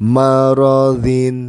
maradhin.